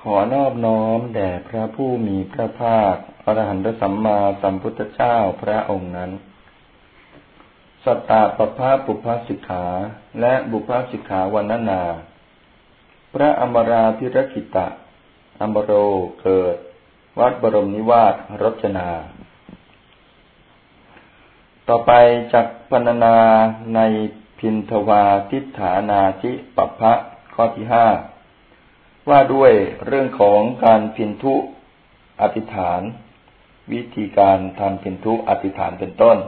ขอนอบน้อมแด่พระผู้มีพระภาคอรหันตสัมมาสัมพุทธเจ้าพระองค์นั้น สัตตาปภาปุพพสิกขา และบุพพสิกขาวันนา พระอมราพิรกิตะอมโรเกิด วัดบรมนิวาสรจนา ต่อไปจากพรรณนาในพินทวาทิฏฐานาจิปภะข้อที่ห้า ว่าด้วยเรื่องของการพินทุอธิษฐาน วิธีการทำพินทุอธิษฐานเป็นต้น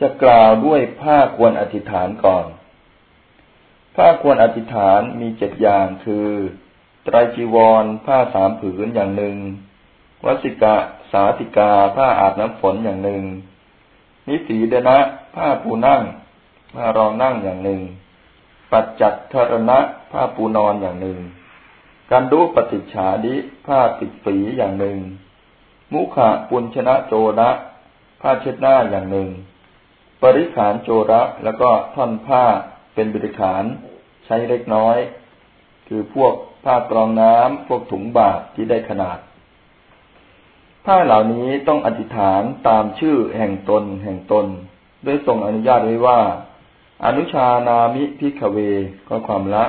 จะกล่าวด้วยผ้าควรอธิษฐานก่อน ผ้าควรอธิษฐานมีเจ็ดอย่างคือไตรจีวร ผ้าสามผืนอย่างหนึ่งวสิกะสาธิกา ผ้าอาบน้ำฝนอย่างหนึ่ง นิสีเดนะ ผ้าปูนั่งผ้ารองนั่งอย่างหนึ่ง ปัจจัตทรณะ ผ้าปูนอนอย่างหนึ่งการดูปฏิฉาดิผ้าติดฝีอย่างหนึ่ง มุขะปุญชนะโจระผ้าเช็ดหน้าอย่างหนึ่ง ปริขานโจระแล้วก็ท่อนผ้าเป็นบริขารใช้เล็กน้อย คือพวกผ้ากรองน้ำพวกถุงบาทที่ได้ขนาด ผ้าเหล่านี้ต้องอธิษฐานตามชื่อแห่งตนแห่งตนด้วยทรงอนุญาตไว้ว่า อนุชานามิ ภิกขะเว ข้อความละ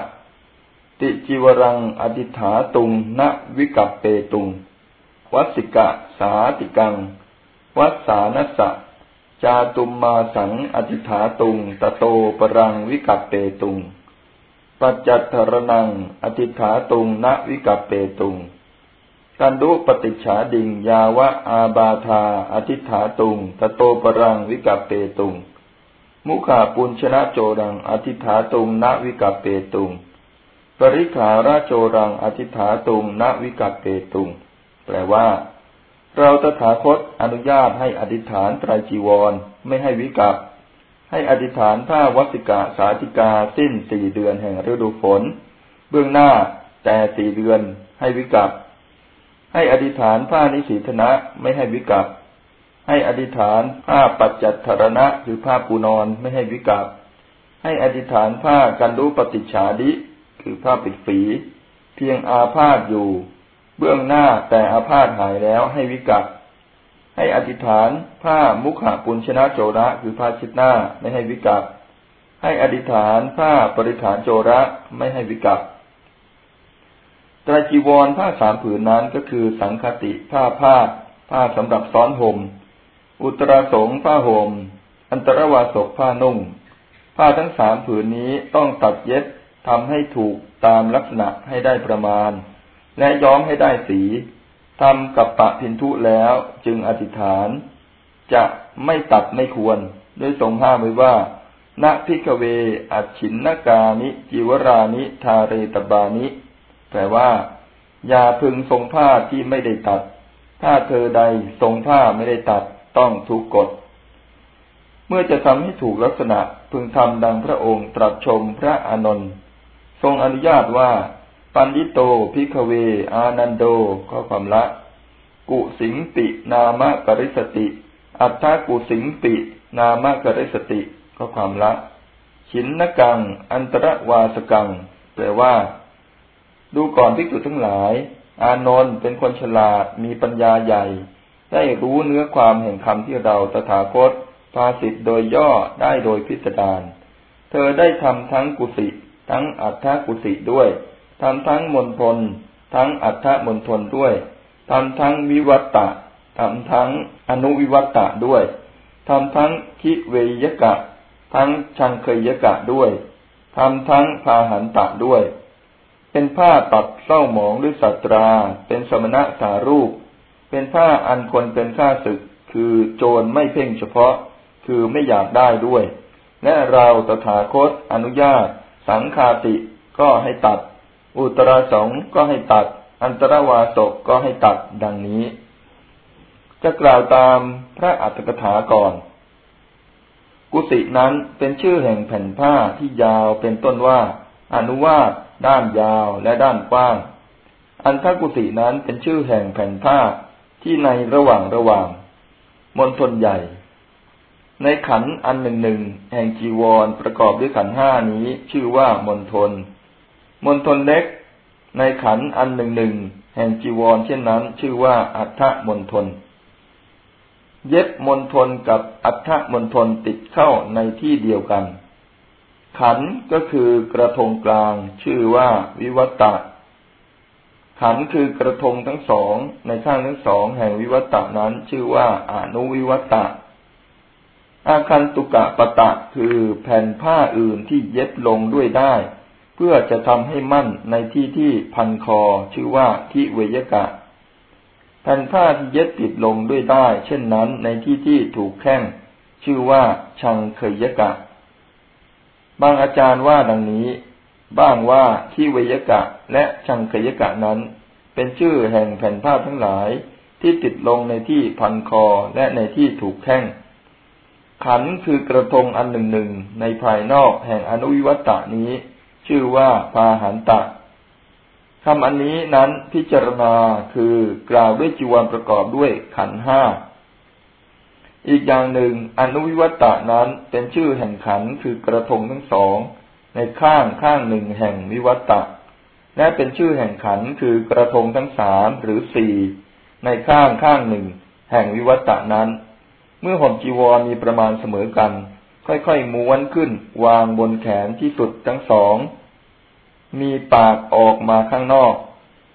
ติจีวะรัง อะธิฏฐาตุง นะ วิกัปเปตุง วัสสิกะสาฏิกัง วัสสานัสสะจาตุมมาสัง อะธิฏฐาตุง ตะโต ปะรังวิกัปเปตุง ปัจจัตถะระณังอธิฐาตุงณวิกัปเปตุงกันดุปฏิฉาดิงยาวะอาบาธาอธิฐาตุง ตโตปรังวิกัปเปตุง มุขาปุญชนะโจรังอธิฐาตุงนวิกัปเปตุง ปริขาราโจรังอธิฐาตุงนวิกัปเปตุง แปลว่า เราตถาคตอนุญาตให้อธิษฐานไตรจีวร ไม่ให้วิกัปให้อธิษฐานผ้าวัสิกาสาธิกาสิ้นสี่เดือนแห่งฤดูฝน เบื้องหน้าแต่สี่เดือนให้วิกัปให้อธิษฐานผ้านิสีธนะไม่ให้วิกัปให้อธิษฐานผ้าปัจจัตรณะหรือผ้าปูนอนไม่ให้วิกาบให้อธิษฐานผ้ากันดูปฏิชาดิ คือผ้าปิดฝี เพียงอาพาธอยู่ เบื้องหน้าแต่อาพาธหายแล้วให้วิกัปให้อธิษฐานผ้ามุขปุญชนะโจระคือผ้าชิดหน้าไม่ให้วิกัปให้อธิษฐานผ้าปริฐานโจระไม่ให้วิกัปตรจีวรผ้าสามผืนนั้นก็คือสังคติผ้าผ้าผ้าสำหรับซ้อนห่มอุตราสงผ้าห่มอันตรวาสกผ้านุ่ง ผ้าทั้งสามผืนนี้ต้องตัดเย็บ ทำให้ถูกตามลักษณะให้ได้ประมาณ และย้อมให้ได้สีทำกับปะพินทุแล้วจึงอธิษฐาน จะไม่ตัดไม่ควรด้วยทรงห้ามไว้ว่าณพิกเว อัชินนากานิ จิวรานิ ทาเรตบานิ แปลว่า อย่าพึงทรงผ้าที่ไม่ได้ตัด ถ้าเธอใดทรงผ้าไม่ได้ตัดต้องทุกกฎ เมื่อจะทำให้ถูกลักษณะพึงทำดังพระองค์ตรัสชมพระอานนท์ ทรงอนุญาตว่า ปันยิโตพิกเว อานันโดก็ความละ กุสิงปินามะกริสติ อัตถกุสิงปินามะกริสติก็ความละชินนกัง อันตรวาสกัง แปลว่า ดูก่อนพิกษุทั้งหลาย อานนท์เป็นคนฉลาดมีปัญญาใหญ่ ได้รู้เนื้อความแห่งคำที่เราตถาคตภาสิทธ์โดยย่อได้โดยพิสดาร เธอได้ทำทั้งกุสิ ทั้งอัฏฐกุสิด้วยทำทั้งมนทนทั้งอัฏฐมนทนด้วยทำทั้งวิวัตตะทำทั้งอนุวิวัตตะด้วยทำทั้งคิเวยกะ ทั้งชังเคยกะด้วยทำทั้งพาหันตะด้วย เป็นผ้าตัดเศร้าหมองด้วยสัตรา เป็นสมณะสารูป เป็นผ้าอันคนเป็นข้าศึก คือโจรไม่เพ่งเฉพาะ คือไม่อยากได้ด้วย และเราตถาคตอนุญาต สังคาติก็ให้ตัด อุตราสงก็ให้ตัด อันตรวาสกก็ให้ตัดดังนี้ จะกล่าวตามพระอัตถกถาก่อน กุสินั้นเป็นชื่อแห่งแผ่นผ้าที่ยาวเป็นต้นว่า อนุวาสด้านยาวและด้านกว้าง อันทกุสินั้นเป็นชื่อแห่งแผ่นผ้าที่ในระหว่างระหว่างมณฑลใหญ่ ในขันอันหนึ่งหนึ่งแห่งจีวรประกอบด้วยขันห้านี้ชื่อว่ามณฑลมณฑลเล็ก ในขันอันหนึ่งหนึ่งแห่งจีวรเช่นนั้น ชื่อว่าอัฏฐมณฑลเย็บมณฑลกับอัฏฐมณฑลติดเข้าในที่เดียวกัน ขันก็คือกระทงกลาง ชื่อว่าวิวัตะขันคือกระทงทั้งสองในข้างทั้งสองแห่งวิวัตะนั้น ชื่อว่าอนุวิวัตะ อาคันตุกะปะตะคือแผ่นผ้าอื่นที่เย็บลงด้วยได้ เพื่อจะทำให้มั่นในที่ที่พันคอชื่อว่าทิเวยกะ แผ่นผ้าที่เย็บติดลงด้วยได้ เช่นนั้นในที่ที่ถูกแข้งชื่อว่าชังเคยกะ บางอาจารย์ว่าดังนี้ บ้างว่าทิเวยกะและชังเคยกะนั้น เป็นชื่อแห่งแผ่นผ้าทั้งหลายที่ติดลงในที่พันคอและในที่ถูกแข้ง ขันคือกระทงอันหนึ่งหนึ่งในภายนอกแห่งอนุวิวัตะนี้ ชื่อว่าพาหันตะคำอันนี้นั้นพิจารณาคือกล่าวด้วยจีวรประกอบด้วยขันห้า อีกอย่างหนึ่ง อนุวิวัตะนั้นเป็นชื่อแห่งขันคือกระทงทั้งสองในข้างข้างหนึ่งแห่งวิวัตะ และเป็นชื่อแห่งขันคือกระทงทั้งสามหรือสี่ในข้างข้างหนึ่งแห่งวิวัตะนั้น เมื่อห่มจีวรมีประมาณเสมอกัน ค่อยๆม้วนขึ้น วางบนแขนที่สุดทั้งสอง มีปากออกมาข้างนอก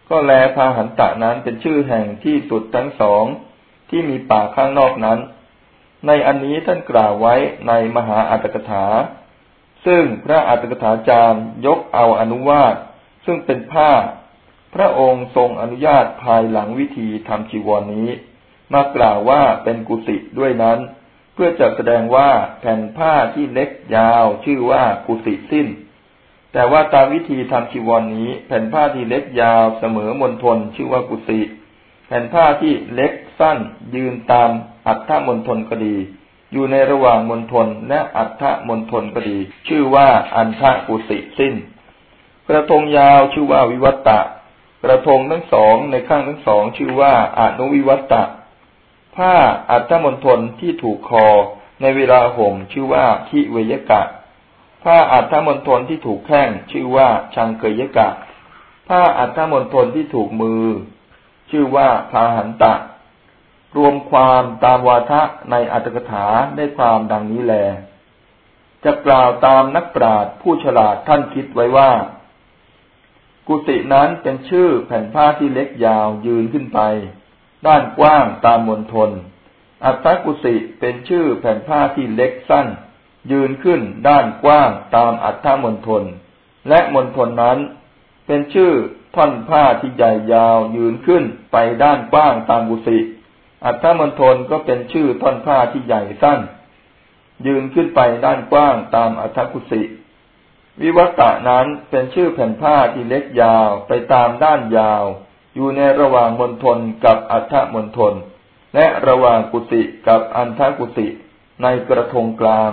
ก็แลพาหันตะนั้นเป็นชื่อแห่งที่สุดทั้งสอง ที่มีปากข้างนอกนั้น ในอันนี้ท่านกล่าวไว้ในมหาอัตถกถา ซึ่งพระอัตถกถาจารย์ยกเอาอนุวาตซึ่งเป็นผ้า พระองค์ทรงอนุญาตภายหลังวิธีทำจีวรนนี้ มากล่าวว่าเป็นกุฏิด้วยนั้น เพื่อจะแสดงว่าแผ่นผ้าที่เล็กยาว ชื่อว่ากุฏิสิ้น แต่ว่าตามวิธีทำชีวรนนี้ แผ่นผ้าที่เล็กยาวเสมอมนทนชื่อว่ากุฏิแผ่นผ้าที่เล็กสั้น ยืนตามอัฏฐมนทนก็ดี อยู่ในระหว่างมนทนและอัฏฐมนทนก็ดี ชื่อว่าอันทะกุฏิสิ้น กระทงยาวชื่อว่าวิวัตตะ กระทงทั้งสองในข้างทั้งสองชื่อว่าอนุวิวัตตะ ผ้าอัตมณฑลที่ถูกคอในเวลาห่มชื่อว่าทิเวยกะ ผ้าอัตมณฑลที่ถูกแข้งชื่อว่าชังเกยกะ ผ้าอัตมณฑลที่ถูกมือ ชื่อว่าพาหันตะ รวมความตามวาทะในอัตถกถาได้ความดังนี้แล จะกล่าวตามนักปราชญ์ผู้ฉลาดท่านคิดไว้ว่า กุฏินั้นเป็นชื่อแผ่นผ้าที่เล็กยาวยืนขึ้นไป ด้านกว้างตามมณฑลอัตตกุสิเป็นชื่อแผ่นผ้าที่เล็กสั้น ยืนขึ้นด้านกว้างตามอัตถมณฑลและมณฑลนั้น เป็นชื่อท่อนผ้าที่ใหญ่ยาวยืนขึ้นไปด้านกว้างตามกุสิอัตถมณฑลก็เป็นชื่อท่อนผ้าที่ใหญ่สั้น ยืนขึ้นไปด้านกว้างตามอัตถกุสิวิวัตะนั้นเป็นชื่อแผ่นผ้าที่เล็กยาวไปตามด้านยาว อยู่ในระหว่างมณฑลกับอัฏฐมณฑลและระหว่างกุฏิกับอันทกุฏิในกระทงกลาง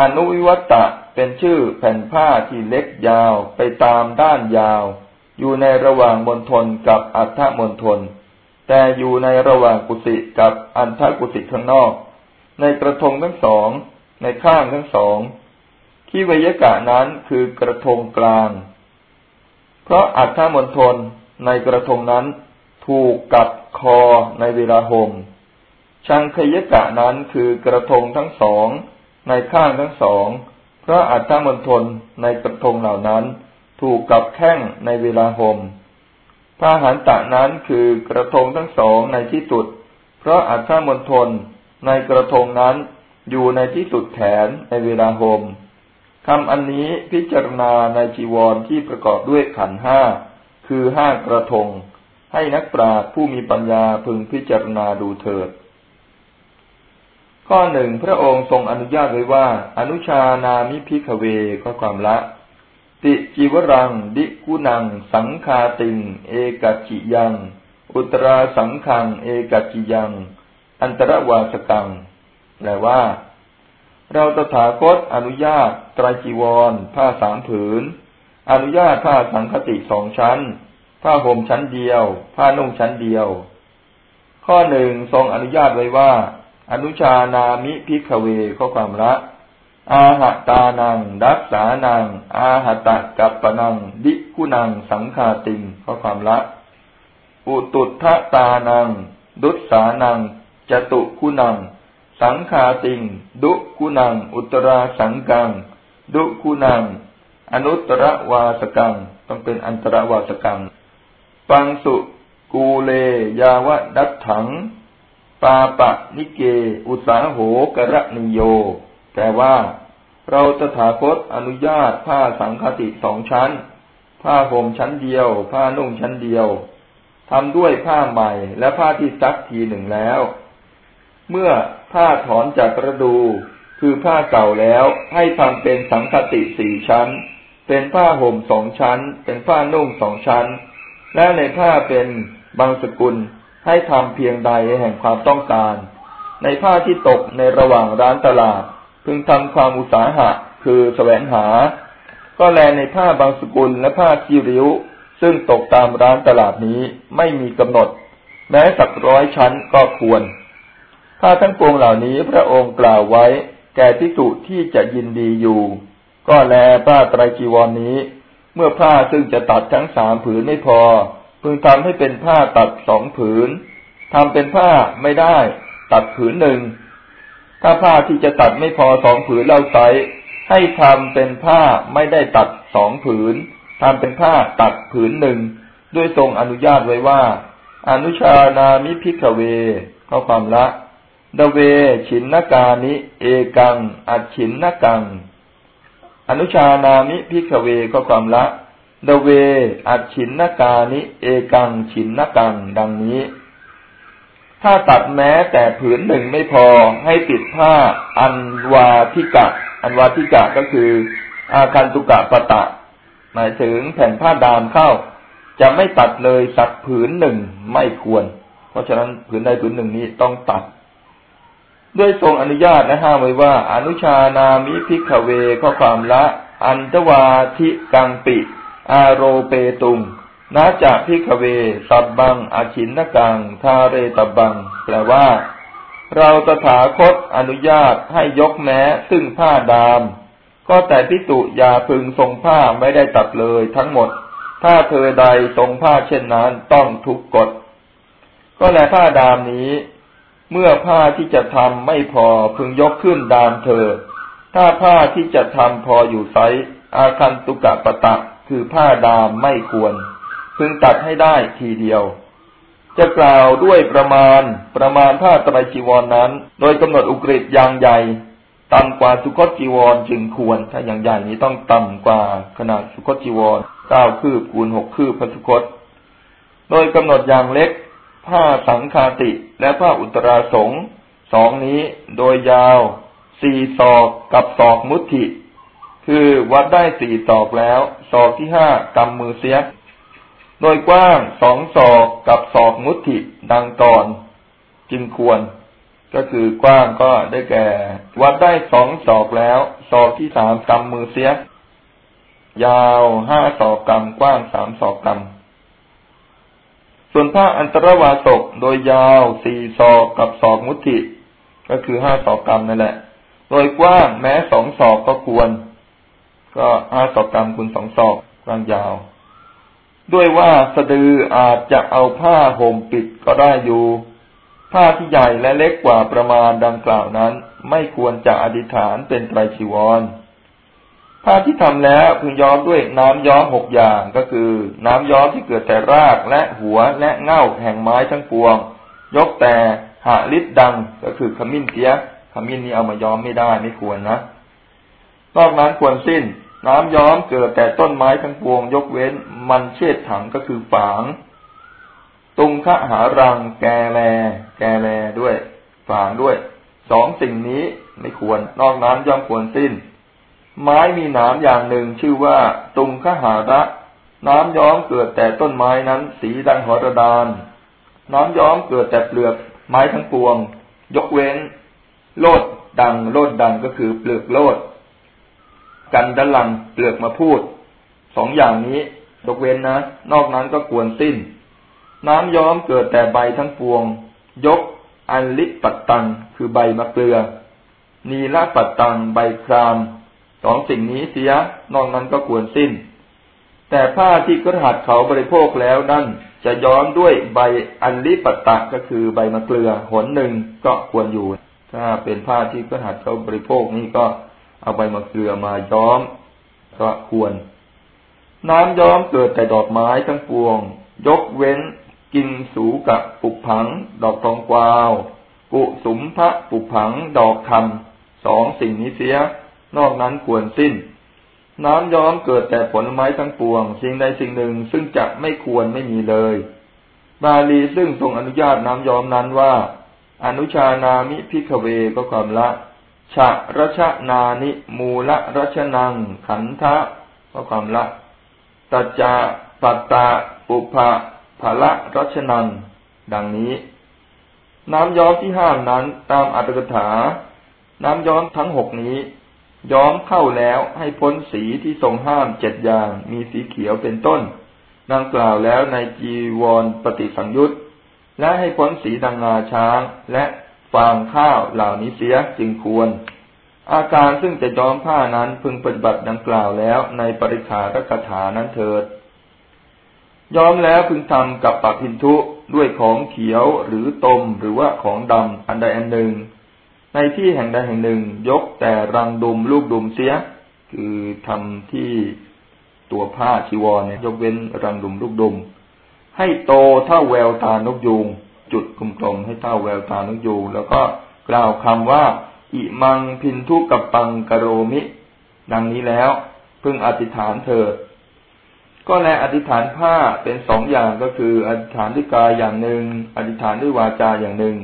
อนุวิวัตะเป็นชื่อแผ่นผ้าที่เล็กยาวไปตามด้านยาว อยู่ในระหว่างมณฑลกับอัฏฐมณฑลแต่อยู่ในระหว่างกุฏิกับอันทกุฏิข้างนอก ในกระทงทั้งสอง ในข้างทั้งสองที่วยกะนั้นคือกระทงกลาง เพราะอัฏฐมณฑล ในกระทงนั้นถูกกับคอในเวลาหมชังคยกะนั้นคือกระทงทั้งสองในข้างทั้งสองเพราะอัตมณฑลในกระทงเหล่านั้น ถูกกับแข้งในเวลาหมพาหันตะนั้นคือกระทงทั้งสองในที่สุดเพราะอัตมณฑลในกระทงนั้นอยู่ในที่สุดแขนในเวลาห่มคำอันนี้พิจารณาในจีวรที่ประกอบด้วยขันห้า คือห้ากระทง ให้นักปราชญ์ผู้มีปัญญาพึงพิจารณาดูเถิด ข้อหนึ่งพระองค์ทรงอนุญาตไว้ว่า อนุชานามิพิกเวก็ความละ ติจิวรัง ดิกุนัง สังคาติง เอกัจิยัง อุตราสังขัง เอกัจิยัง อันตรวาสกัง แปลว่า เราตถาคตอนุญาตไตรจีวร ผ้าสามผืน อนุญาตผ้าสังคติสองชั้น ผ้าห่มชั้นเดียว ผ้านุ่งชั้นเดียว ข้อหนึ่งทรงอนุญาตไว้ว่า อนุชานามิพิกเวข้อความละ อาหตานังดักษานัง อาหตะกัปปนังดิกุนัง สังคาติงข้อความละ อุตุทะตานัง ดุสานังจตุกุนัง สังคาติง ดุกุนัง อุตราสังกัง ดุกุนัง อนุตรวาสกัง ต้องเป็นอันตรวาสกัง ปังสุกูเลยาวดัตถัง ปาปะนิเก อุสาโหกระนิโย แปลว่า เราตถาคตอนุญาตผ้าสังคติสองชั้น ผ้าห่มชั้นเดียว ผ้านุ่งชั้นเดียวทำด้วยผ้าใหม่และผ้าที่ซักทีหนึ่งแล้ว เมื่อผ้าถอนจากกระดู คือผ้าเก่าแล้วให้ทำเป็นสังคติสี่ชั้น เป็นผ้าห่มสองชั้น เป็นผ้านุ่งสองชั้น และในผ้าเป็นบางสกุลให้ทำเพียงใดแห่งความต้องการ ในผ้าที่ตกในระหว่างร้านตลาด พึงทำความอุตสาหะคือแสวงหา ก็แลในผ้าบางสกุลและผ้าคีริ้ว ซึ่งตกตามร้านตลาดนี้ไม่มีกำหนด แม้สักร้อยชั้นก็ควรผ้าทั้งปวงเหล่านี้พระองค์กล่าวไว้ แก่ที่สุที่จะยินดีอยู่ ก็แลผ้าไตรจีวรนนี้ เมื่อผ้าซึ่งจะตัดทั้งสามผืนไม่พอ พึงทำให้เป็นผ้าตัดสองผืนทำเป็นผ้าไม่ได้ ตัดผืนหนึ่ง ถ้าผ้าที่จะตัดไม่พอสองผืนเล่าไซให้ทำเป็นผ้าไม่ได้ตัดสองผืนทำเป็นผ้าตัดผืนหนึ่งด้วยทรงอนุญาตไว้ว่า อนุชานามิ ภิกขะเวข้อความละ ทะเว ฉินนะกานิ เอกัง อัจฉินนะกัง อนุชานามิ ภิกขะเวข้อความละ ทะเว อัจฉินนะกานิ เอกังฉินนะกัง ดังนี้ ถ้าตัดแม้แต่ผืนหนึ่งไม่พอให้ติดผ้าอันวาทิกะ อันวาทิกะก็คือ อาคันตุกะปะตะ หมายถึงแผ่นผ้าดามเข้า จะไม่ตัดเลยสักผืนหนึ่งไม่ควร เพราะฉะนั้นผืนใดผืนหนึ่งนี้ต้องตัด ด้วยทรงอนุญาตและห้ามไว้ว่า อนุชานามิพิกเวข้อความละ อันตวาทิกังปิ อาโรเปตุงนาจากพิกเว สับบังอาชินนกัง ทาเรตบัง แปลว่า เราตถาคตอนุญาตให้ยกแม้ซึ่งผ้าดาม ก็แต่พิตุยาพึงทรงผ้าไม่ได้ตัดเลยทั้งหมด ถ้าเธอใดทรงผ้าเช่นนั้นต้องทุกกฎ ก็แลผ้าดามนี้ เมื่อผ้าที่จะทำไม่พอพึงยกขึ้นดามเธอ ถ้าผ้าที่จะทำพออยู่ไซอาคันตุกะปะตะคือผ้าดามไม่ควร พึงตัดให้ได้ทีเดียว จะกล่าวด้วยประมาณประมาณผ้าตรายจีวรนนั้น โดยกำหนดอุกฤษอย่างใหญ่ต่ำกว่าสุคตจีวรจึงควร ถ้าอย่างใหญ่นี้ต้องต่ำกว่าขนาดสุคตจีวรเก้าคืบคูณหกคืบพระสุคต โดยกำหนดอย่างเล็ก ผ้าสังคาติและผ้าอุตราสงสองนี้โดยยาวสี่ศอกกับศอกมุติคือวัดได้สี่ศอกแล้วศอกที่ห้ากำมือเสีย โดยกว้างสองศอกกับศอกมุติดังก่อนจึงควร ก็คือกว้างก็ได้แก่ วัดได้สองศอกแล้วศอกที่สามกำมือเสีย ยาวห้าศอกกำกว้างสามศอกกำ ส่วนผ้าอันตรวาสกโดยยาวสี่ศอกกับศอกมุติ ก็คือห้าศอกกำนั่นแหละ โดยกว้างแม้สองศอกก็ควร ก็ห้าศอกกรรมคุณสองศอกกลางยาว ด้วยว่าสะดืออาจจะเอาผ้าห่มปิดก็ได้อยู่ ผ้าที่ใหญ่และเล็กกว่าประมาณดังกล่าวนั้น ไม่ควรจะอธิษฐานเป็นไตรชีวร ผ้าที่ทำแล้วพึงย้อมด้วยน้ำย้อมหกอย่างก็คือ น้ำย้อมที่เกิดแต่รากและหัวและเง่าแห่งไม้ทั้งปวง ยกแต่หาลิดดังก็คือขมิ้นเตี้ยขมิ้นนี้เอามาย้อมไม่ได้ไม่ควรนะนอกนั้นควรสิ้น น้ำย้อมเกิดแต่ต้นไม้ทั้งปวง ยกเว้นมันเชิดถังก็คือฝาง ตุงคะหารัง แกแล แกแลด้วย ฝางด้วย สองสิ่งนี้ไม่ควร นอกนั้นย่อมควรสิ้น ไม้มีหนามอย่างหนึ่งชื่อว่าตุงคะหาระ น้ำย้อมเกิดแต่ต้นไม้นั้นสีดังหอรดาน น้ำย้อมเกิดแต่เปลือกไม้ทั้งปวง ยกเว้น โลดดังโลดดังก็คือเปลือกโลด กันดลังเปลือกมาพูด สองอย่างนี้ยกเว้นนะ นอกนั้นก็ควรสิ้น น้ำย้อมเกิดแต่ใบทั้งปวง ยกอันลิปัตตังคือใบมะเกลือ นีละปัตตังใบคราม องสิ่งนี้เสียนอกนั้นก็ควรสิ้น แต่ผ้าที่กระหัดเขาบริโภคแล้วนั่นจะย้อมด้วยใบอันลิปตตะก็คือใบมะเกลือหนหนึ่งก็ควรอยู่ ถ้าเป็นผ้าที่กระหัดเขาบริโภคนี่ก็เอาใบมะเกลือมาย้อมก็ควร น้ำย้อมเกิดแต่ดอกไม้ทั้งปวง ยกเว้นกินสูกับปุกผัง ดอกทองกวาว กุสุมพระปุกผัง ดอกคำสองสิ่งนี้เสีย นอกนั้นควรสิ้น น้ำย้อมเกิดแต่ผลไม้ทั้งปวง สิ่งใดสิ่งหนึ่งซึ่งจะไม่ควรไม่มีเลย บาลีซึ่งทรงอนุญาตน้ำย้อมนั้นว่า อนุชานามิพิกเวก็ความละฉะรัชนานิมูละรัชนัง ขันทะก็ความละตัจจาปัตตาปุภะภละรัชนังดังนี้ น้ำย้อมที่ห้ามนั้นตามอัตถกถา น้ำย้อมทั้งหกนี้ ย้อมเข้าแล้วให้พ้นสีที่ทรงห้ามเจ็ดอย่าง มีสีเขียวเป็นต้นดังกล่าวแล้วในจีวรปฏิสังยุตและให้พ้นสีดังงาช้างและฟางข้าวเหล่านี้เสียจึงควร อาการซึ่งจะย้อมผ้านั้นพึงปฏิบัติดังกล่าวแล้วในปริขารกถานั้นเถิด ย้อมแล้วพึงทำกับปัพินทุด้วยของเขียวหรือตมหรือว่าของดำอันใดอันหนึ่ง ในที่แห่งใดแห่งหนึ่ง ยกแต่รังดุมลูกดุมเสีย คือทำที่ตัวผ้าชีวรเนี่ย ยกเว้นรังดุมลูกดุม ให้โตเท่าแววตานกยูงจุดกลมๆให้เท่าแววตานกยูงแล้วก็กล่าวคำว่า อิมังพินทุกับปังกโรมิ ดังนี้แล้วพึงอธิษฐานเถิดก็แลอธิษฐานผ้าเป็นสองอย่างก็คือ อธิษฐานด้วยกายอย่างหนึ่ง อธิษฐานด้วยวาจาอย่างหนึ่ง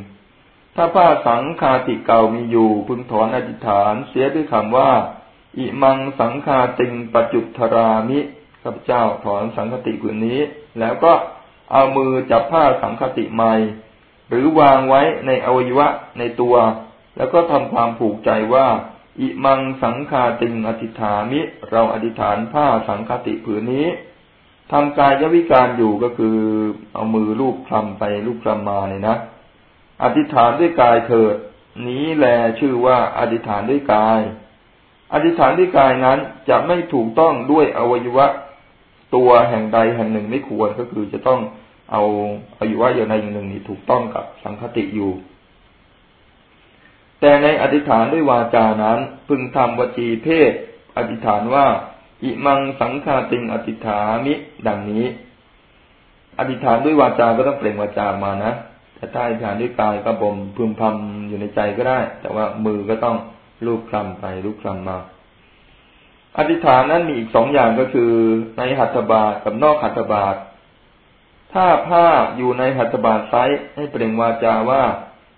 ถ้าผ้าสังคาติเก่ามีอยู่พึงถอนอธิษฐานเสียด้วยคำว่า อิมังสังคาติงปจุทรามิข้าพเจ้าถอนสังคติผืนนี้ แล้วก็เอามือจับผ้าสังคติใหม่ หรือวางไว้ในอวัยวะในตัว แล้วก็ทำความผูกใจว่า อิมังสังคาติงอธิฐามิ เราอธิษฐานผ้าสังคติผืนนี้ทำกายวิการอยู่ก็คือเอามือลูบคลำไปลูบคลำมาเนี่ยนะ อธิษฐานด้วยกายเถิด นี้แลชื่อว่าอธิษฐานด้วยกาย อธิษฐานด้วยกายนั้นจะไม่ถูกต้องด้วยอวัยวะ ตัวแห่งใดแห่งหนึ่งไม่ควรก็คือจะต้องเอาอายุว่าอย่างใดอย่างหนึ่งนี่ถูกต้องกับสังคติอยู่ แต่ในอธิษฐานด้วยวาจานั้น พึงทำวจีเพศ อธิษฐานว่าอิมังสังฆาติงอธิษฐามิ ดังนี้ อธิษฐานด้วยวาจาก็ต้องเปล่งวาจามานะ ถ้าอธิษฐานด้วยกายก็บ่มพึมพำอยู่ในใจก็ได้ แต่ว่ามือก็ต้องลูบคลำไปลูบคลำมา อธิษฐานนั้นมีอีกสองอย่างก็คือ ในหัตถบาทกับนอกหัตถบาท ถ้าผ้าอยู่ในหัตถบาทไซให้เปล่งวาจาว่า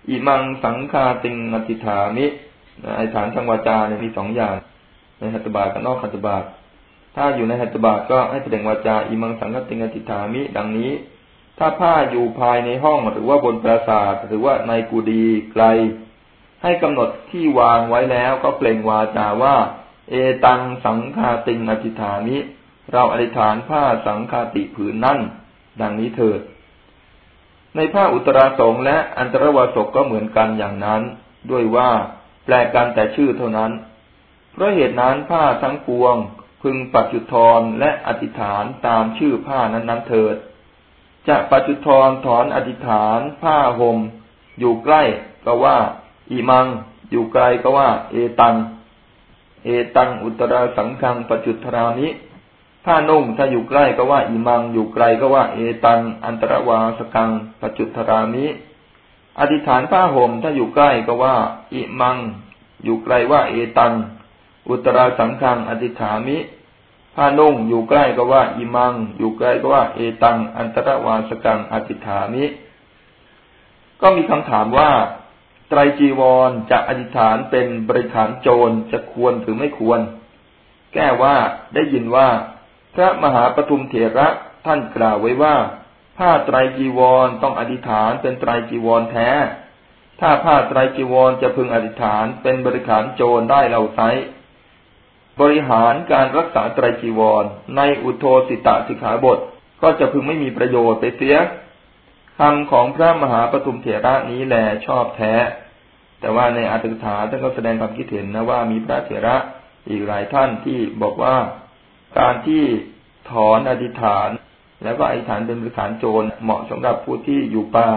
อิมังสังคาติงอธิษฐามิอธิษฐานทางวาจาเนี่ยมีสองอย่าง ในหัตถบาทกับนอกหัตถบาทถ้าอยู่ในหัตถบาทก็ให้เปล่งวาจาอิมังสังคติงอธิษฐามิ ดังนี้ ถ้าผ้าอยู่ภายในห้องหรือว่าบนปราสาทหรือว่าในกุฏิไกล ให้กำหนดที่วางไว้แล้วก็เปล่งวาจาว่า เอตังสังคาติงอธิฐานิ เราอธิษฐานผ้าสังคาติผืนนั่น ดังนี้เถิด ในผ้าอุตราสงและอันตรวาสกก็เหมือนกันอย่างนั้น ด้วยว่าแปลกันแต่ชื่อเท่านั้น เพราะเหตุนั้นผ้าทั้งปวง พึงปัจจุทรและอธิษฐานตามชื่อผ้านั้นนั้นเถิด จะปัจจุทรถอนอธิษฐาน ผ้าห่มอยู่ใกล้ก็ว่าอีมัง อยู่ไกลก็ว่า เอตัง เอตังอุตราสังคังปจุตรานิถ้านุ่งถ้าอยู่ใกล้ก็ว่าอิมัง อยู่ไกลก็ว่า เอตัง อันตรวาสกังปจุตรามิอธิษฐานผ้าห่มถ้าอยู่ใกล้ก็ว่า อิมัง อยู่ไกลว่า เอตัง อุตราสังคังอธิษฐามิ ผ้านุ่งอยู่ใกล้ก็ว่าอิมัง อยู่ไกลก็ว่า เอตัง อันตรวาสกังอธิษฐามิก็มีคำถามว่า ไตรจีวรจะอธิษฐานเป็นบริขารโจรจะควรหรือไม่ควร แก้ว่าได้ยินว่า พระมหาปทุมเถระท่านกล่าวไว้ว่า ผ้าไตรจีวรต้องอธิษฐานเป็นไตรจีวรแท้ ถ้าผ้าไตรจีวรจะพึงอธิษฐานเป็นบริขารโจรได้เราไซ บริหารการรักษาไตรจีวร ในอุโทสิตะสิกขาบท ก็จะพึงไม่มีประโยชน์ไปเสียคำของพระมหาปฐุมเถระนี้แหลชอบแท้ แต่ว่าในอัตถกถาท่านก็แสดงความคิดเห็นนะว่ามีพระเถระอีกหลายท่านที่บอกว่าการที่ถอนอธิษฐาน แล้วก็อธิษฐานเป็นบริขารโจรเหมาะสำหรับผู้ที่อยู่ป่า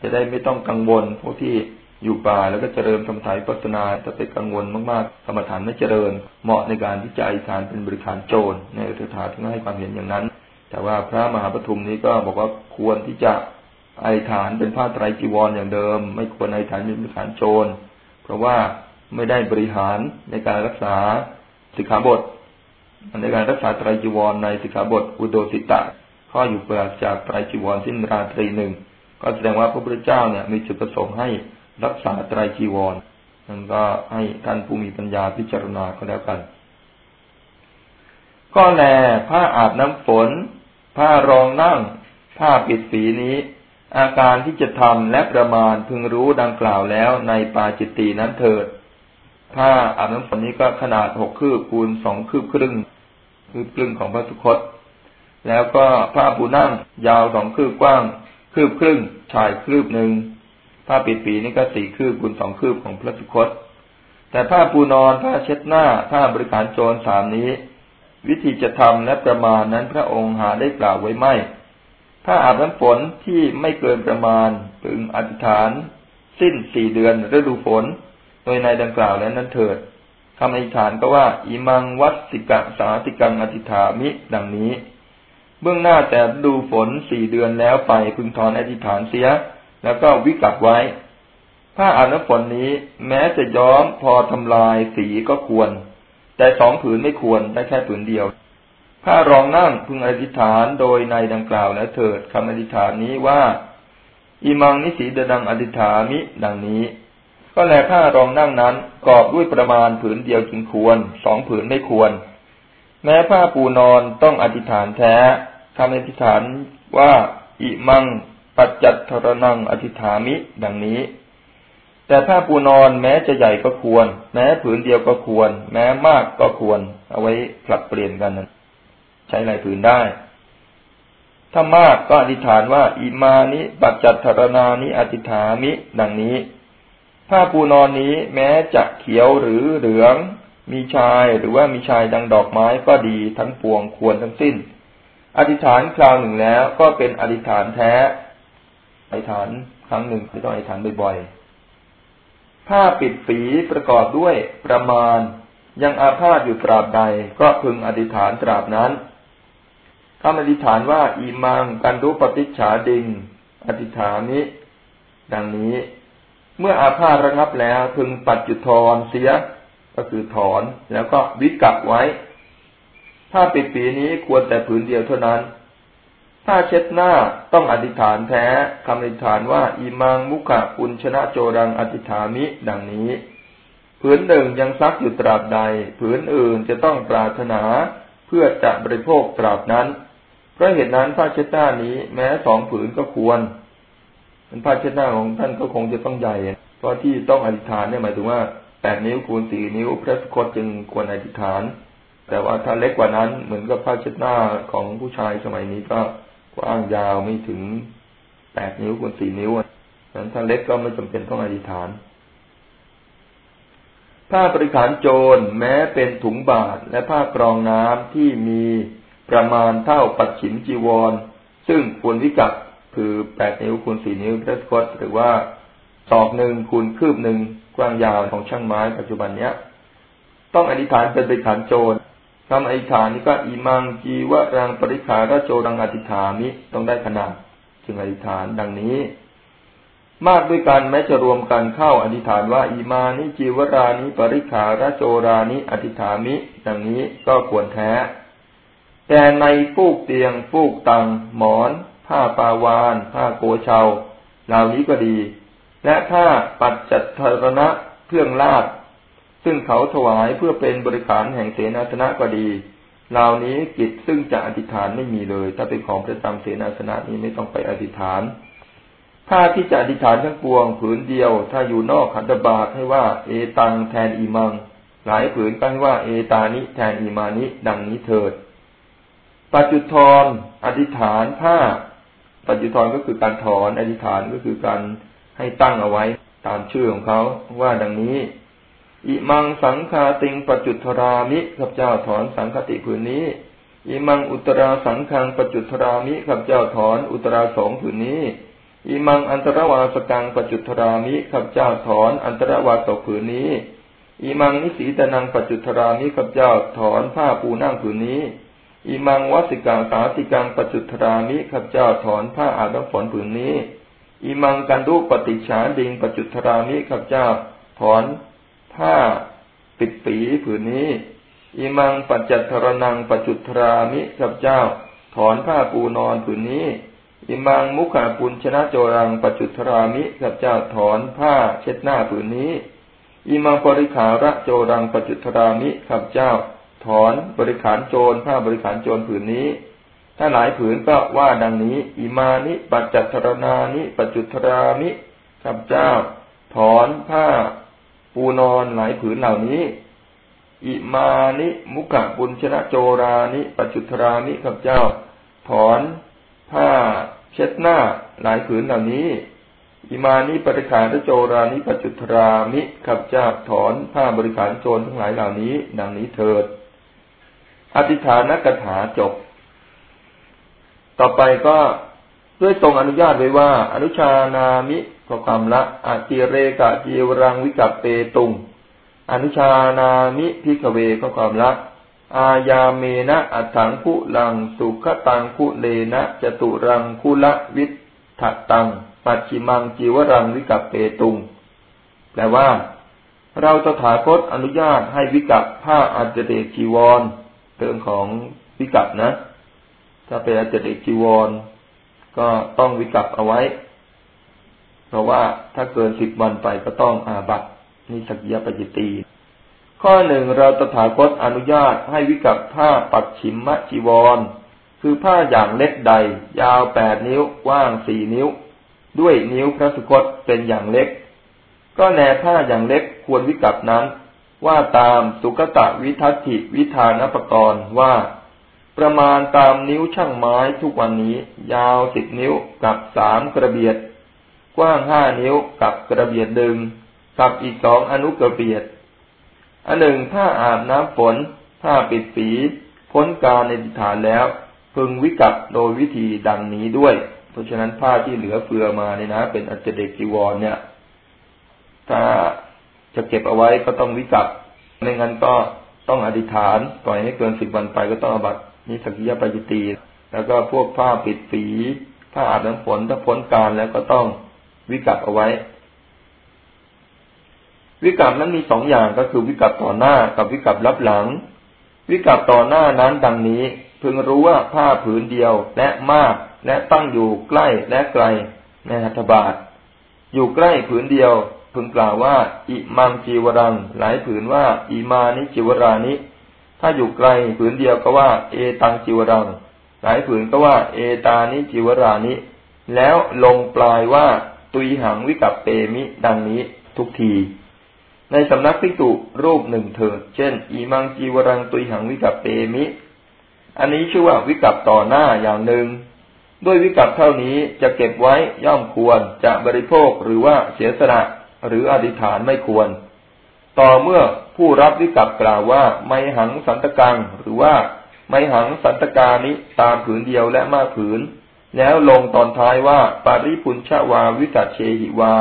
จะได้ไม่ต้องกังวลผู้ที่ อยู่ป่าแล้วก็เจริญกรรมฐานปัสนาจะไปกังวลมากๆกรรมฐานไม่เจริญ เหมาะในการที่จะอธิษฐานเป็นบริขารโจรในอัตถาท่านให้ความเห็นอย่างนั้น แต่ว่าพระมหาปฐุมนี้ก็บอกว่าควรที่จะไอฐานเป็นผ้าไตรจีวรออย่างเดิม ไม่ควรไอฐานเป็นบริขารโจร เพราะว่าไม่ได้บริหารในการรักษาสิกขาบทในการรักษาไตรจีวรในสิกขาบทอุโดสิตะข้ออยู่เปล่าจากไตรจีวรสิ้นราตรีหนึ่งก็แสดงว่าพระพุทธเจ้าเนี่ยมีจุดประสงค์ให้ รักษาไตรจีวรนั่นก็ให้ท่านผู้มีปัญญาพิจารณาก็แล้วกัน ก็แน่ผ้าอาบน้ำฝน ผ้ารองนั่ง ผ้าปิดสีนี้ อาการที่จะทำและประมาณพึงรู้ดังกล่าวแล้วในปาจิตตีนั้นเถิด ผ้าอาบน้ำฝนนี้ก็ขนาดหกคืบคูณสองคืบครึ่ง คืบครึ่งของพระสุคต แล้วก็ผ้าปูนั่ง ยาวสองคืบกว้าง คืบครึ่ง ชายคืบหนึ่ง ผ้าปิดปีนี่ก็สี่คืบคูณสองคืบของพระสุคต แต่ผ้าปูนอนผ้าเช็ดหน้าผ้าบริการโจรสามนี้ วิธีจะทำและประมาณนั้นพระองค์หาได้กล่าวไว้ไม่ถ้าอาบน้ำฝนที่ไม่เกินประมาณพึงอธิษฐาน สิ้นสี่เดือนฤดูฝน โดยในดังกล่าวแล้วนั้นเถิดคำอธิษฐานก็ว่าอิมังวัดสิกะสาติกังอธิษฐามิดังนี้ เบื้องหน้าแต่ดูฝนสี่เดือนแล้วไปพึงถอนอธิษฐานเสีย แล้วก็วิกัดไว้ถ้าอาน้ำฝนนี้แม้จะย้อมพอทำลายสีก็ควร แต่สองผืนไม่ควรได้แค่ผืนเดียวถ้ารองนั่งพึงอธิษฐานโดยในดังกล่าวแล้วเถิดคำอธิษฐานนี้ว่าอิมังนิสีเดดังอธิษฐามิดังนี้ ก็แลผ้ารองนั่งนั้นกรอบด้วยประมาณผืนเดียวจึงควร สองผืนไม่ควร แม้ผ้าปูนอนต้องอธิษฐานแท้ทำอธิษฐานว่าอิมัง ปัจจัตทรนังอธิษฐามิ ดังนี้ แต่ผ้าปูนอนแม้จะใหญ่ก็ควร แม้ผืนเดียวก็ควร แม้มากก็ควร เอาไว้ผลัดเปลี่ยนกันนั้นใช้หลายผืนได้ ถ้ามากก็อธิษฐานว่าอิมานิปัจจัตทรนานิอธิษฐามิ ดังนี้ ผ้าปูนอนนี้แม้จะเขียวหรือเหลือง มีชายหรือว่ามีชายดังดอกไม้ก็ดีทั้งปวงควรทั้งสิ้น อธิษฐานคราวหนึ่งแล้วก็เป็นอธิษฐานแท้ อธิษฐานครั้งหนึ่งไม่ต้องอธิษฐานบ่อยๆ ผ้าปิดฝีประกอบด้วยประมาณ ยังอาพาธอยู่ตราบใด ก็พึงอธิษฐานตราบนั้นคำอธิษฐานว่า อีมังกันรุปฏิฉาดิง อธิษฐานิดังนี้ เมื่ออาพาธระงับแล้วพึงปัดจุทอนเสีย ก็คือถอนแล้วก็วิกักไว้ถ้าปิดปีนี้ควรแต่ผืนเดียวเท่านั้น ถ้าเช็ดหน้าต้องอธิษฐานแท้คำอธิษฐานว่าอิมังมุขะปุญชนะโจรังอธิษฐามิ ดังนี้ ผืนหนึ่งยังซักอยู่ตราบใด ผืนอื่นจะต้องปรารถนาเพื่อจะบริโภคตราบนั้น เพราะเหตุนั้นผ้าเช็ดหน้านี้แม้สองผืนก็ควรมันผ้าเช็ดหน้าของท่านก็คงจะต้องใหญ่ เพราะที่ต้องอธิษฐานเนี่ยหมายถึงว่าแปดนิ้วคูณสี่นิ้วพระสกดจึงควรอธิษฐาน แต่ว่าถ้าเล็กกว่านั้นเหมือนกับผ้าเช็ดหน้าของผู้ชายสมัยนี้ก็ กว้างยาวไม่ถึงแปดนิ้วคูณสี่นิ้วนั้นถ้าเล็กก็ไม่จำเป็นต้องอธิษฐาน ผ้าบริขารโจรแม้เป็นถุงบาทและผ้ากรองน้ำที่มีประมาณเท่าปัดฉิมจีวร ซึ่งควรวิกัดคือแปดนิ้วคูณสี่นิ้วพระสกดหรือว่าศอกหนึ่งคูณคืบหนึ่งกว้างยาวของช่างไม้ปัจจุบันเนี้ย ต้องอธิษฐานเป็นไปฐานโจร คำอธิษฐานนี้ก็อิมังจีวรังปริขาระโจรังอธิษฐามิต้องได้ขนาดจึงอธิษฐานดังนี้ มากด้วยกันแม้จะรวมกันเข้าอธิษฐานว่าอิมานิจีวรานิปริขาระโจรานิอธิษฐามิ ดังนี้ก็ควรแท้ แต่ในฟูกเตียงฟูกตังหมอน ผ้าปาวาน ผ้าโกเชาเหล่านี้ก็ดี และผ้าปัจจัตทรณะเครื่องลาด ซึ่งเขาถวายเพื่อเป็นบริการแห่งเสนาสนะก็ดีเหล่านี้กิจซึ่งจะอธิษฐานไม่มีเลย ถ้าเป็นของประจำเสนาสนะนี้ไม่ต้องไปอธิษฐานผ้าที่จะอธิษฐานทั้งปวงผืนเดียว ถ้าอยู่นอกขันธบาตให้ว่า เอตังแทนอีมัง หลายผืนก็ให้ว่า เอตานิแทนอีมานิดังนี้เถิด ปัจจุทรอธิษฐานผ้า ปัจจุบันก็คือการถอนอธิษฐานก็คือการให้ตั้งเอาไว้ตามชื่อของเขาว่าดังนี้ อิมังสังคาติงปจุทรามิข้าพเจ้าถอนสังคติผืนนี้ อิมังอุตราสังคังปจุทรามิข้าพเจ้าถอนอุตราสองผืนนี้ อิมังอันตรวาสกังปจุทรามิข้าพเจ้าถอนอันตรวาสกผืนนี้ อิมังนิสีตนังปจุทรามิข้าพเจ้าถอนผ้าปูนั่งผืนนี้ อิมังวัสิกังสาติกังปจุทรามิข้าพเจ้าถอนผ้าอาบน้ำฝนผืนนี้ อิมังกันดุปฏิชาดิงปจุทรามิข้าพเจ้าถอน ผ้าปิดปีผืนนี้ อิมังปัจจัทรนังปัจจุทรามิข้าพเจ้า ถอนผ้าปูนอนผืนนี้ อิมังมุขาปุญชนะโจรังปจุทรามิข้าพเจ้าถอนผ้าเช็ดหน้าผืนนี้อิมังปริขาระโจรังปจุทรามิข้าพเจ้า ถอนบริขารโจรผ้าบริขารโจรผืนนี้ ถ้าหลายผืนก็ว่าดังนี้ อิมานิปัจจัตรนานิปัจจุตรามิข้าพเจ้า ถอนผ้า ปูนอนหลายผืนเหล่านี้ อิมานิมุขบุญชนะโจรานิปัจจุตรามิข้าพเจ้า ถอนผ้าเช็ดหน้าหลายผืนเหล่านี้ อิมานิปริขารโจรานิปัจจุตรามิข้าพเจ้าถอนผ้าบริขารโจรทั้งหลายเหล่านี้ ดังนี้เถิด อธิฐานกถาจบ ต่อไปก็ด้วยทรงอนุญาตไว้ว่า อนุชานามิ ก็ความละอาจิเรกะจีวะรังวิกัปเปตุง อนุชานามิ ภิกขะเว ข้อความละ อายาเมนะอัฏฐังคุลัง สุคะตังคุเลนะ จะตุรังคุละวิตถะตัง ปัจฉิมังจีวะรังวิกัปเปตุง แปลว่า เราตถาคตอนุญาตให้วิกัปผ้าอัจเจกจีวรเรื่องของวิกัปนะ ถ้าเป็นอัจเจกจีวร ก็ต้องวิกัปเอาไว้ เพราะว่าถ้าเกินสิบวันไปก็ต้องอาบัตนิสักยปจิตี ข้อหนึ่งเราตถาคตอนุญาตให้วิกัปผ้าปัดฉิมมะจีวร คือผ้าอย่างเล็กใด ยาวแปดนิ้วกว้างสี่นิ้ว ด้วยนิ้วพระสุคตเป็นอย่างเล็ก ก็แนผ้าอย่างเล็กควรวิกัปนั้น ว่าตามสุกตะวิทัติวิธานปกรณ์ว่าประมาณตามนิ้วช่างไม้ทุกวันนี้ ยาวสิบนิ้วกับสามกระเบียด กว้างห้านิ้วกับกระเบียดดึง กับอีกสองอนุกระเบียด อันหนึ่งถ้าอาบน้ำฝน ถ้าปิดฝีพ้นการในติฐานแล้ว พึงวิกัปโดยวิธีดังนี้ด้วย เพราะฉะนั้นผ้าที่เหลือเฟือมาเนี่ยนะ เป็นอัจเดกจีวรเนี่ย ถ้าจะเก็บเอาไว้ก็ต้องวิจักไม่งั้นก็ต้องอธิษฐานปล่อยให้เกินสิบวันไปก็ต้องอบัตนิสกิยปจิตีแล้วก็พวกผ้าปิดฝีผ้าอาบน้ำฝนถ้าพ้นการแล้วก็ต้อง วิกัปเอาไว้ วิกัปนั้นมีสองอย่างก็คือวิกัปต่อหน้ากับวิกัปรับหลัง วิกัปต่อหน้านั้นดังนี้พึงรู้ว่าผ้าผืนเดียวและมากและตั้งอยู่ใกล้และไกลในหัตถบาท อยู่ใกล้ผืนเดียว พึงกล่าวว่า อิมังจีวรัง หลายผืนว่า อิมานิจีวรานิ ถ้าอยู่ไกลผืนเดียวก็ว่า เอตังจีวรัง หลายผืนก็ว่า เอตานิจีวรานิ แล้วลงปลายว่า ตุยหังวิกับเปมิ ดังนี้ทุกที ในสำนักพิจุรูปหนึ่งเถิดเช่นอิมังจีวรังตุยหังวิกับเปมิ อันนี้ชื่อว่าวิกับต่อหน้าอย่างหนึ่ง ด้วยวิกับเท่านี้จะเก็บไว้ย่อมควรจะบริโภคหรือว่าเสียสละหรืออธิษฐานไม่ควร ต่อเมื่อผู้รับวิกัปกล่าวว่า ไม่หังสันตกังหรือว่าไม่หังสันตกานิตามผืนเดียวและมากผืน แล้วลงตอนท้ายว่า ปาริปุญชวาวิกัเชหิวา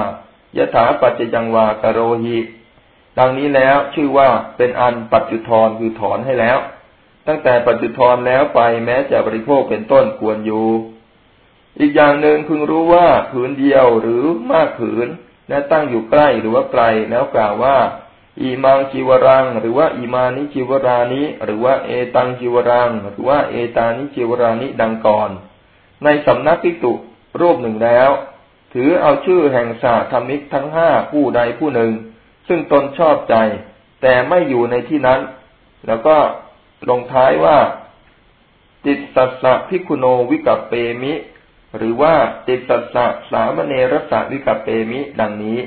ยะถาปัจจยังวากโรหิดังนี้แล้วชื่อว่าเป็นอันปัจจุทรคือถอนให้แล้ว ตั้งแต่ปัจจุทรแล้วไปแม้จะบริโภคเป็นต้นควรอยู่ อีกอย่างหนึ่งพึงรู้ว่าผืนเดียวหรือมากผืนและตั้งอยู่ใกล้หรือว่าไกลแล้วกล่าวว่า อีมังจิวรัง หรือว่าอีมานิจิวรานิหรือว่าเอตังจิวรัง หรือว่าเอตานิจิวรานิดังก่อน ในสำนักพิจุรูปหนึ่งแล้ว ถือเอาชื่อแห่งศาธรรมิกทั้งห้าผู้ใดผู้หนึ่ง ซึ่งตนชอบใจ แต่ไม่อยู่ในที่นั้น แล้วก็ลงท้ายว่า ติดสัสสะพิคุโนวิกัปเปมิ หรือว่าติดสัสสะสามเณรสาวิกัปเปมิดังนี้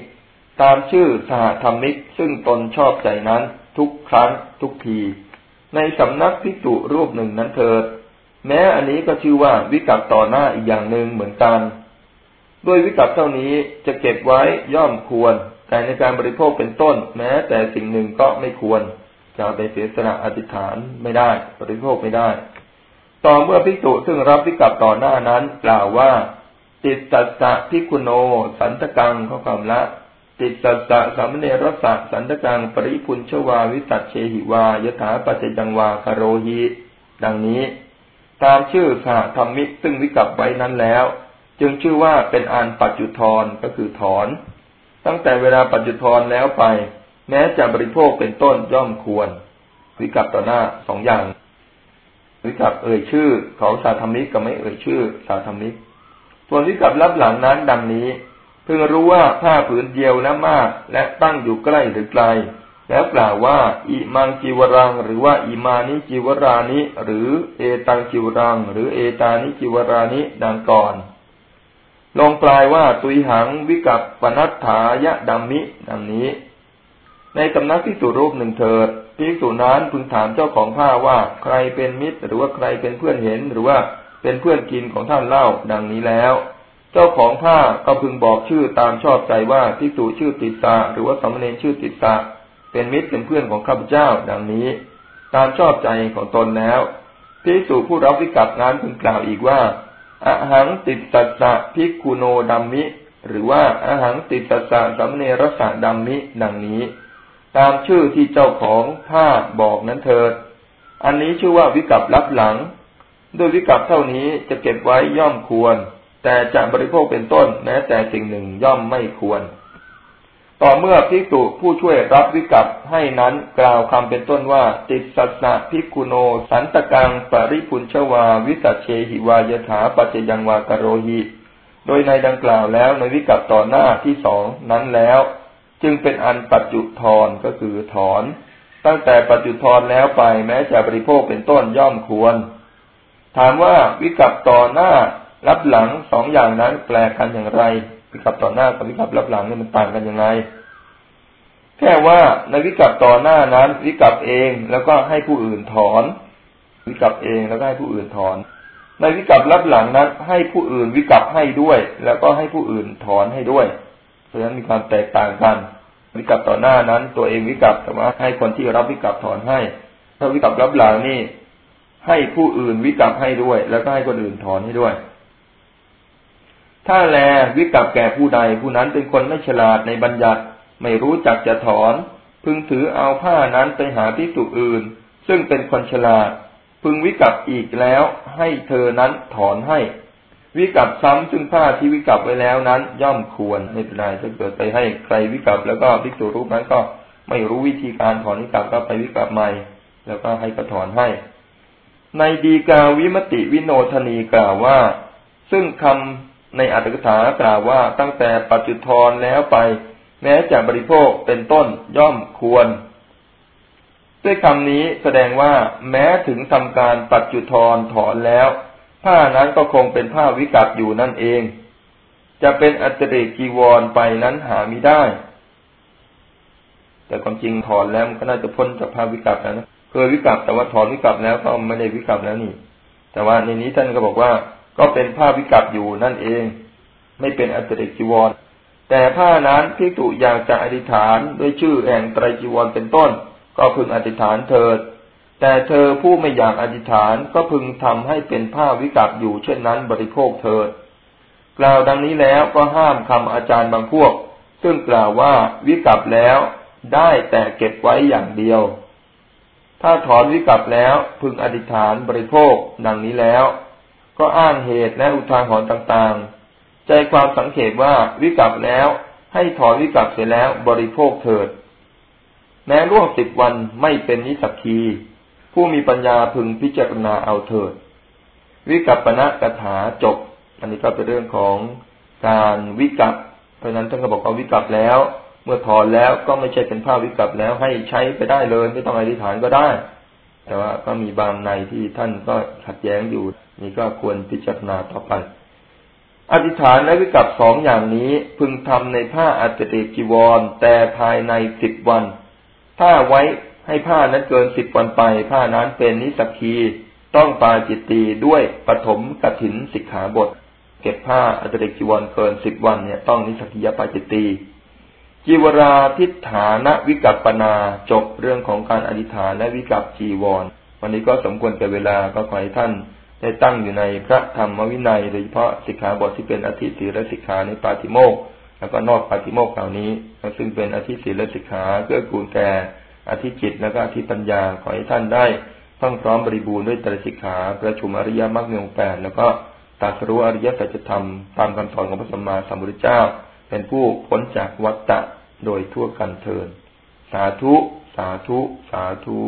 ตามชื่อสหธรรมิกซึ่งตนชอบใจนั้น ทุกครั้งทุกที ในสำนักพิจุรูปหนึ่งนั้นเถิด แม้อันนี้ก็ชื่อว่าวิกัปต่อหน้าอีกอย่างหนึ่งเหมือนกัน ด้วยวิกัปเท่านี้จะเก็บไว้ย่อมควร แต่ในการบริโภคเป็นต้น แม้แต่สิ่งหนึ่งก็ไม่ควรจะไปเสียสละอธิษฐานไม่ได้ บริโภคไม่ได้ ต่อเมื่อพิจุซึ่งรับวิกัปต่อหน้านั้นกล่าวว่า ติดตัสสะพิคุโน สันตกังข้อความละ ติดตัสสะสามเณรสะสันตกังปริพุนชวาวิสัชเชหิวายถาปัจจังวาคารโรหิดังนี้ ตามชื่อสหธรรมิกซึ่งวิกัปไว้นั้นแล้ว จึงชื่อว่าเป็นอันปัจจุทรก็คือถอน ตั้งแต่เวลาปัจจุทรแล้วไป แม้จะบริโภคเป็นต้นย่อมควร วิกับต่อหน้าสองอย่าง วิกับเอ่ยชื่อของสาธรรมิกกับไม่เอ่ยชื่อสาธรรมิกส่วนวิกับรับหลังนั้นดังนี้เพิ่งรู้ว่าผ้าผืนเดียวและมากและตั้งอยู่ใกล้หรือไกล แล้วกล่าวว่า อิมังจิวรัง หรือว่าอิมานิจิวรานิ หรือเอตังจิวรัง หรือเอตานิจิวรานิดังก่อน ลงปลายว่าตุยหังวิกับปนัตถายะดัมมิดังนี้ ในสำนักที่สุรูปหนึ่งเถิดพิสุนั้นพึงถามเจ้าของผ้าว่าใครเป็นมิตร หรือว่าใครเป็นเพื่อนเห็น หรือว่าเป็นเพื่อนกินของท่านเล่า ดังนี้แล้ว เจ้าของผ้าก็พึงบอกชื่อตามชอบใจว่าพิสุชื่อติสาหรือว่าสมณเณรชื่อติสา เป็นมิตรเป็นเพื่อนของข้าพเจ้าดังนี้ ตามชอบใจของตนแล้วพิสุผู้รับวิกัปนั้นพึงกล่าวอีกว่าอาหังติดสัสะพิกุโนดัมมิ หรือว่าอาหังติดสัสะสัมเนรสะดัมมิ ดังนี้ ตามชื่อที่เจ้าของผ้าบอกนั้นเถิด อันนี้ชื่อว่าวิกัปรับหลังโดยวิกัปเท่านี้จะเก็บไว้ย่อมควร แต่จะบริโภคเป็นต้นแม้แต่สิ่งหนึ่งย่อมไม่ควร ต่อเมื่อพิกุผู้ช่วยรับวิกัปให้นั้นกล่าวคำเป็นต้นว่า ติดสัสะพิกุโน สันตกังปริพุนชวา วิสัชเชหิวายถาปัจจยังวากโรหิโดยในดังกล่าวแล้วในวิกัปต่อหน้าที่สองนั้นแล้ว จึงเป็นอันปัจจุทรก็คือถอน ตั้งแต่ปัจจุทรแล้วไปแม้จะบริโภคเป็นต้นย่อมควร ถามว่าวิกัปต่อหน้ารับหลังสองอย่างนั้นแปลกันอย่างไร วิกัปต่อหน้ากับวิกัปรับหลังนี่มันต่างกันยังไง แค่ว่าในวิกัปต่อหน้านั้น วิกัปเองแล้วก็ให้ผู้อื่นถอน วิกัปเองแล้วก็ให้ผู้อื่นถอน ในวิกัปรับหลังนั้น ให้ผู้อื่นวิกัปให้ด้วย แล้วก็ให้ผู้อื่นถอนให้ด้วย เพราะฉะนั้นมีความแตกต่างกัน วิกัปต่อหน้านั้น ตัวเองวิกัปแต่ว่าให้คนที่รับวิกัปถอนให้ ถ้าวิกัปรับหลังนี่ให้ผู้อื่นวิกัปให้ด้วย แล้วก็ให้คนอื่นถอนให้ด้วย ถ้าแลวิกับแก่ผู้ใดผู้นั้นเป็นคนไม่ฉลาดในบัญญัติ ไม่รู้จักจะถอน พึงถือเอาผ้านั้นไปหาพิสุอื่น ซึ่งเป็นคนฉลาด พึงวิกับอีกแล้วให้เธอนั้นถอนให้ วิกับซ้ำซึ่งผ้าที่วิกับไว้แล้วนั้น ย่อมควรไม่เป็นไรถ้าเกิดไปให้ใครวิกับแล้วก็พิสุรูปนั้นก็ไม่รู้วิธีการถอนวิกับก็ไปวิกับใหม่ แล้วก็ให้กระถอนให้ ในดีกาวิมติวิโนทนีกล่าวว่า ซึ่งคำ ในอัตถกถากล่าวว่าตั้งแต่ปัจจุทรแล้วไป แม้จะบริโภคเป็นต้นย่อมควร ด้วยคำนี้แสดงว่าแม้ถึงทำการปัจจุทรถอนแล้ว ผ้านั้นก็คงเป็นผ้าวิกัดอยู่นั่นเอง จะเป็นอัตริกีวรไปนั้นหาไม่ได้ แต่ความจริงถอนแล้วมันก็น่าจะพ้นจากผ้าวิกัดแล้วนะเคยวิกัดแต่ว่าถอนวิกัดแล้วก็ไม่ได้วิกัดแล้วนี่ แต่ว่าในนี้ท่านก็บอกว่า ก็เป็นผ้าวิกัปอยู่นั่นเอง ไม่เป็นอัตติจีวร แต่ผ้านั้นพิจุอยากจะอธิษฐานด้วยชื่อแห่งไตรจีวรเป็นต้น ก็พึงอธิษฐานเถิด แต่เธอผู้ไม่อยากอธิษฐานก็พึงทำให้เป็นผ้าวิกัปอยู่เช่นนั้นบริโภคเถิด กล่าวดังนี้แล้วก็ห้ามคำอาจารย์บางพวก ซึ่งกล่าวว่าวิกัปแล้วได้แต่เก็บไว้อย่างเดียว ถ้าถอนวิกัปแล้วพึงอธิษฐานบริโภคดังนี้แล้ว ก็อ้างเหตุและอุทาหรณ์ต่างๆ ใจความสังเกตว่าวิกัปแล้ว ให้ถอนวิกัปเสร็จแล้วบริโภคเถิด แม้ร่วงสิบวันไม่เป็นนิสักคี ผู้มีปัญญาพึงพิจารณาเอาเถิด วิกัปปณะกถาจบ อันนี้ก็เป็นเรื่องของการวิกัปเพราะนั้นท่านก็บอกว่าวิกัปแล้ว เมื่อถอนแล้วก็ไม่ใช่เป็นผ้าวิกัปแล้วให้ใช้ไปได้เลย ไม่ต้องอธิษฐานก็ได้ แต่ว่าก็มีบางในที่ท่านก็ขัดแย้งอยู่ นี่ก็ควรพิจารณาต่อไป อธิษฐานและวิกัปสองอย่างนี้พึงทำในผ้าอัตติกีวร แต่ภายในสิบวัน ถ้าไว้ให้ผ้านั้นเกินสิบวันไป ผ้านั้นเป็นนิสกีต้องปาจิตตีด้วยปฐมกถินสิกขาบท เก็บผ้าอัตเดกจีวรเกินสิบวันเนี่ย ต้องนิสักิยปาจิตตี จีวราทิฏฐานวิกัปปนาจบเรื่องของการอธิษฐานและวิกัปจีวร วันนี้ก็สมควรแก่เวลาก็ขอให้ท่านได้ตั้งอยู่ในพระธรรมวินัย โดยเฉพาะสิกขาบทที่เป็นอธิศีลสิกขาในปาติโมกแล้วก็นอกปาติโมกเหล่านี้ซึ่งเป็นอธิศีลสิกขาเกื้อกูลแก่อธิจิตแล้วก็อธิปัญญาขอให้ท่านได้ต้องพร้อมบริบูรณ์ด้วยตรสิกขา ประชุมอริยมรรคมีองแปดแล้วก็ตรัสรู้อริยสัจธรรมตามคำสอนของพระสัมมาสัมพุทธเจ้า เป็นผู้พ้นจากวัฏฏะโดยทั่วกันเทิน สาธุ สาธุ สาธุ